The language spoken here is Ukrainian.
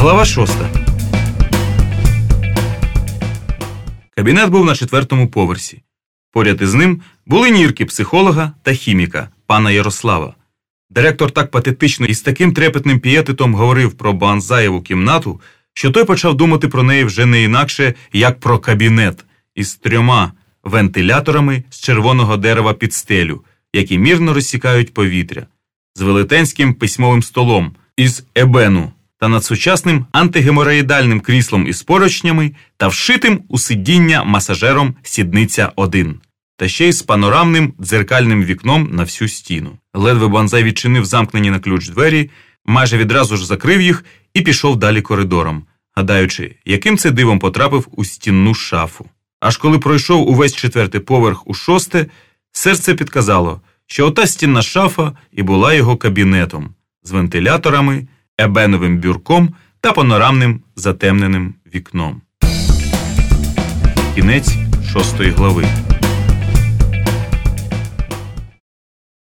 Глава шоста. Кабінет був на четвертому поверсі. Поряд із ним були нірки психолога та хіміка пана Ярослава. Директор так патетично і з таким трепетним пієтитом говорив про Банзаєву кімнату, що той почав думати про неї вже не інакше, як про кабінет із трьома вентиляторами з червоного дерева під стелю, які мірно розсікають повітря, з велетенським письмовим столом із ебену та над сучасним антигеморроїдальним кріслом із поручнями та вшитим у сидіння масажером сідниця 1 та ще й з панорамним дзеркальним вікном на всю стіну. Ледве Банзай відчинив замкнені на ключ двері, майже відразу ж закрив їх і пішов далі коридором, гадаючи, яким це дивом потрапив у стінну шафу. Аж коли пройшов увесь четвертий поверх у шосте, серце підказало, що ота стінна шафа і була його кабінетом з вентиляторами, ебеновим бюрком та панорамним затемненим вікном. Кінець шостої глави.